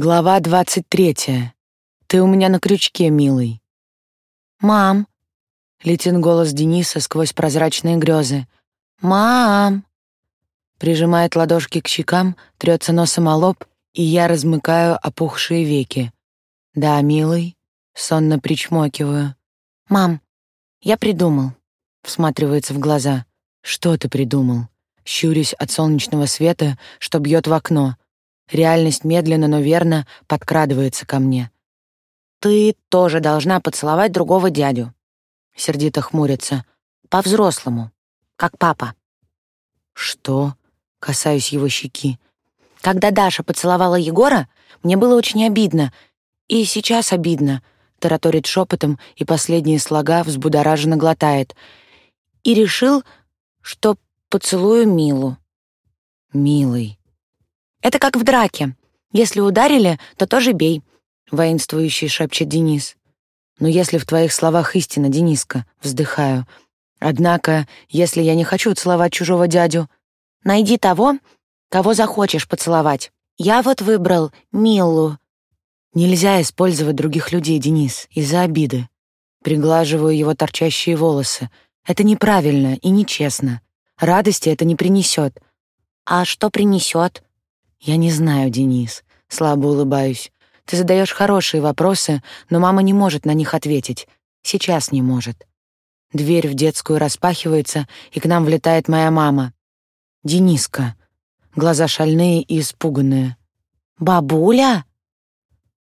Глава двадцать третья. Ты у меня на крючке, милый. «Мам!» — летит голос Дениса сквозь прозрачные грезы. «Мам!» Прижимает ладошки к щекам, трется носом о лоб, и я размыкаю опухшие веки. «Да, милый», — сонно причмокиваю. «Мам, я придумал», — всматривается в глаза. «Что ты придумал?» Щурясь от солнечного света, что бьет в окно. Реальность медленно, но верно подкрадывается ко мне. «Ты тоже должна поцеловать другого дядю», — сердито хмурится. «По-взрослому, как папа». «Что?» — касаюсь его щеки. «Когда Даша поцеловала Егора, мне было очень обидно. И сейчас обидно», — тараторит шепотом и последние слога взбудораженно глотает. «И решил, что поцелую Милу». «Милый». «Это как в драке. Если ударили, то тоже бей», — воинствующий шепчет Денис. «Но если в твоих словах истина, Дениска», — вздыхаю. «Однако, если я не хочу целовать чужого дядю...» «Найди того, кого захочешь поцеловать. Я вот выбрал Милу». «Нельзя использовать других людей, Денис, из-за обиды». Приглаживаю его торчащие волосы. «Это неправильно и нечестно. Радости это не принесет. «А что принесет? «Я не знаю, Денис», — слабо улыбаюсь. «Ты задаешь хорошие вопросы, но мама не может на них ответить. Сейчас не может». Дверь в детскую распахивается, и к нам влетает моя мама. «Дениска». Глаза шальные и испуганные. «Бабуля?»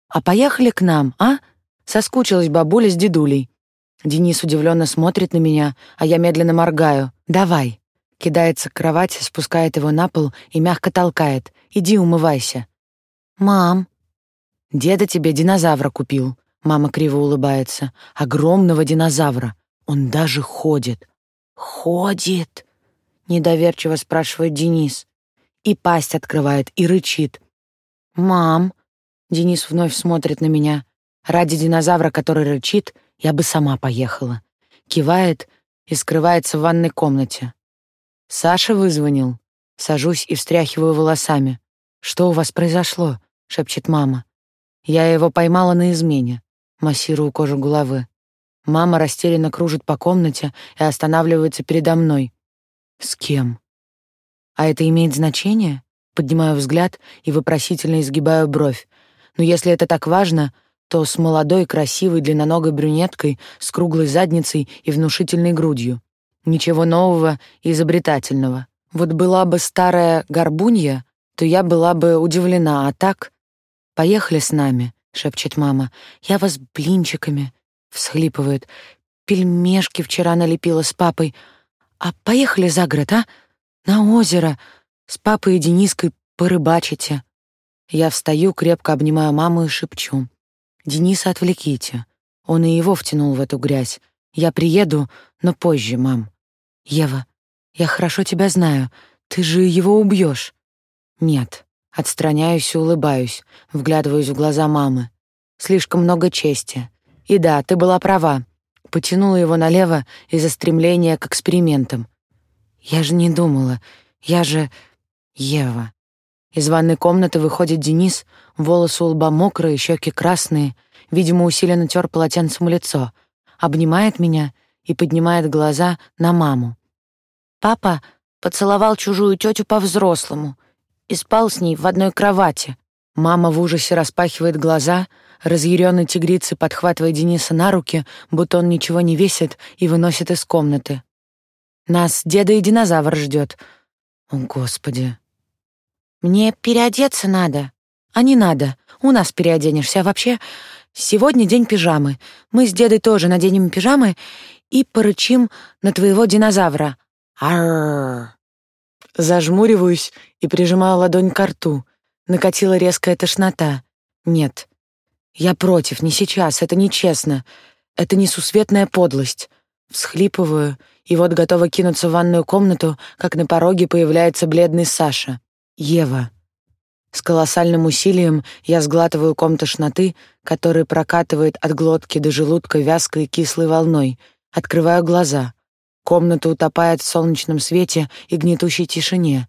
«А поехали к нам, а?» Соскучилась бабуля с дедулей. Денис удивленно смотрит на меня, а я медленно моргаю. «Давай». Кидается к кровати, спускает его на пол и мягко толкает. «Иди умывайся». «Мам». «Деда тебе динозавра купил». Мама криво улыбается. «Огромного динозавра. Он даже ходит». «Ходит?» — недоверчиво спрашивает Денис. И пасть открывает, и рычит. «Мам». Денис вновь смотрит на меня. Ради динозавра, который рычит, я бы сама поехала. Кивает и скрывается в ванной комнате. Саша вызвонил. Сажусь и встряхиваю волосами. «Что у вас произошло?» — шепчет мама. Я его поймала на измене. Массирую кожу головы. Мама растерянно кружит по комнате и останавливается передо мной. «С кем?» «А это имеет значение?» Поднимаю взгляд и вопросительно изгибаю бровь. «Но если это так важно, то с молодой, красивой, длинноногой брюнеткой, с круглой задницей и внушительной грудью. Ничего нового и изобретательного. Вот была бы старая горбунья, то я была бы удивлена, а так... «Поехали с нами», — шепчет мама. «Я вас блинчиками», — всхлипывает. «Пельмешки вчера налепила с папой. А поехали за город, а? На озеро. С папой и Дениской порыбачите». Я встаю, крепко обнимаю маму и шепчу. «Дениса отвлеките. Он и его втянул в эту грязь. Я приеду, но позже, мам. Ева, я хорошо тебя знаю. Ты же его убьешь. Нет. Отстраняюсь и улыбаюсь, вглядываюсь в глаза мамы. Слишком много чести. И да, ты была права. Потянула его налево из-за стремления к экспериментам. Я же не думала. Я же... Ева. Из ванной комнаты выходит Денис, волосы у лба мокрые, щеки красные, видимо, усиленно тер полотенцем лицо, обнимает меня и поднимает глаза на маму. Папа поцеловал чужую тетю по-взрослому и спал с ней в одной кровати. Мама в ужасе распахивает глаза, разъяренной тигрицы подхватывает Дениса на руки, будто он ничего не весит, и выносит из комнаты. Нас деда и динозавр ждет. О, Господи. Мне переодеться надо. А не надо. У нас переоденешься. А вообще, сегодня день пижамы. Мы с дедой тоже наденем пижамы и порычим на твоего динозавра. Арр. Зажмуриваюсь и прижимаю ладонь к рту. Накатила резкая тошнота. Нет. Я против, не сейчас, это нечестно. Это несусветная подлость. Всхлипываю, и вот готова кинуться в ванную комнату, как на пороге появляется бледный Саша. Ева. С колоссальным усилием я сглатываю ком тошноты, который прокатывает от глотки до желудка вязкой кислой волной. Открываю глаза. Комната утопает в солнечном свете и гнетущей тишине.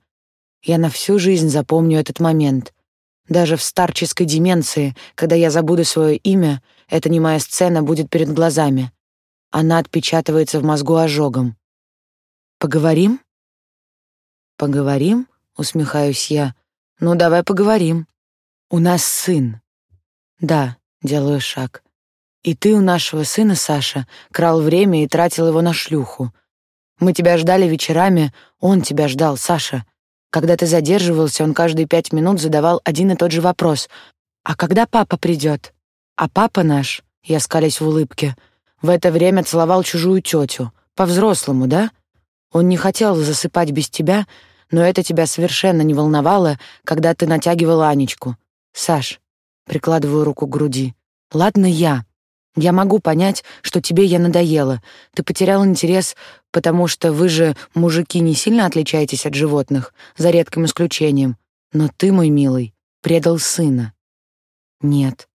Я на всю жизнь запомню этот момент. Даже в старческой деменции, когда я забуду свое имя, эта немая сцена будет перед глазами. Она отпечатывается в мозгу ожогом. «Поговорим?» «Поговорим?» — усмехаюсь я. «Ну, давай поговорим. У нас сын». «Да», — делаю шаг. «И ты у нашего сына, Саша, крал время и тратил его на шлюху. Мы тебя ждали вечерами, он тебя ждал, Саша. Когда ты задерживался, он каждые пять минут задавал один и тот же вопрос. «А когда папа придет?» «А папа наш», — я скались в улыбке, в это время целовал чужую тетю. По-взрослому, да? Он не хотел засыпать без тебя, но это тебя совершенно не волновало, когда ты натягивал Анечку. Саш, прикладываю руку к груди. Ладно я. Я могу понять, что тебе я надоела. Ты потерял интерес, потому что вы же, мужики, не сильно отличаетесь от животных, за редким исключением. Но ты, мой милый, предал сына. Нет.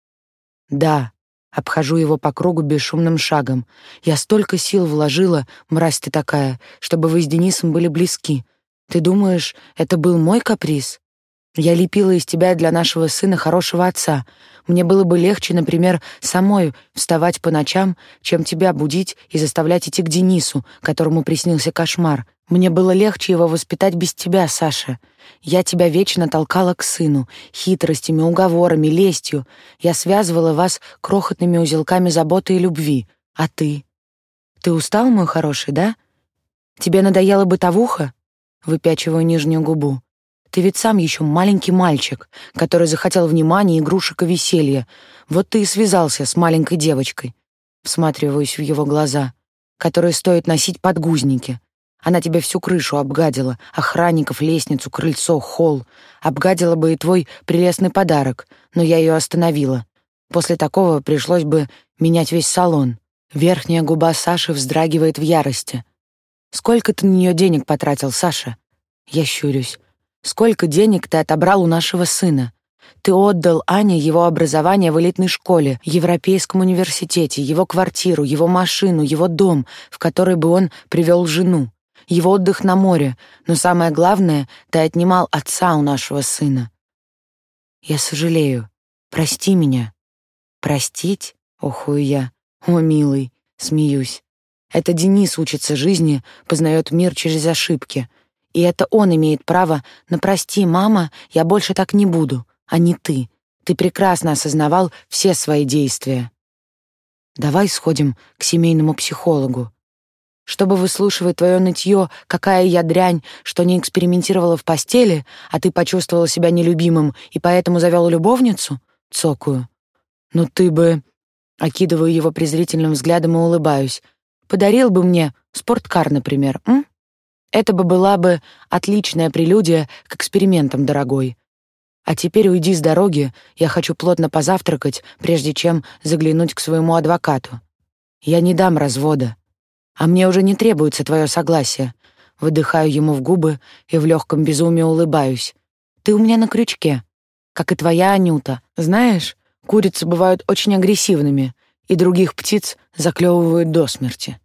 Да. Обхожу его по кругу бесшумным шагом. Я столько сил вложила, мразь ты такая, чтобы вы с Денисом были близки. Ты думаешь, это был мой каприз? Я лепила из тебя для нашего сына хорошего отца. Мне было бы легче, например, самой вставать по ночам, чем тебя будить и заставлять идти к Денису, которому приснился кошмар. Мне было легче его воспитать без тебя, Саша. Я тебя вечно толкала к сыну, хитростями, уговорами, лестью. Я связывала вас крохотными узелками заботы и любви. А ты? Ты устал, мой хороший, да? Тебе надоела бытовуха? Выпячиваю нижнюю губу. Ты ведь сам еще маленький мальчик, который захотел внимания, игрушек и веселья. Вот ты и связался с маленькой девочкой. Всматриваюсь в его глаза, которые стоит носить подгузники. Она тебе всю крышу обгадила, охранников, лестницу, крыльцо, холл. Обгадила бы и твой прелестный подарок, но я ее остановила. После такого пришлось бы менять весь салон. Верхняя губа Саши вздрагивает в ярости. Сколько ты на нее денег потратил, Саша? Я щурюсь. Сколько денег ты отобрал у нашего сына? Ты отдал Ане его образование в элитной школе, Европейском университете, его квартиру, его машину, его дом, в который бы он привел жену, его отдых на море, но самое главное, ты отнимал отца у нашего сына. Я сожалею. Прости меня. Простить? Охую я. О, милый, смеюсь. Это Денис учится жизни, познает мир через ошибки — и это он имеет право на «прости, мама, я больше так не буду», а не ты. Ты прекрасно осознавал все свои действия. Давай сходим к семейному психологу. Чтобы выслушивать твое нытье, какая я дрянь, что не экспериментировала в постели, а ты почувствовала себя нелюбимым и поэтому завел любовницу? Цокаю. Ну ты бы... Окидываю его презрительным взглядом и улыбаюсь. Подарил бы мне спорткар, например, м? Это бы была бы отличная прелюдия к экспериментам, дорогой. А теперь уйди с дороги, я хочу плотно позавтракать, прежде чем заглянуть к своему адвокату. Я не дам развода. А мне уже не требуется твое согласие. Выдыхаю ему в губы и в легком безумии улыбаюсь. Ты у меня на крючке, как и твоя Анюта. Знаешь, курицы бывают очень агрессивными, и других птиц заклевывают до смерти.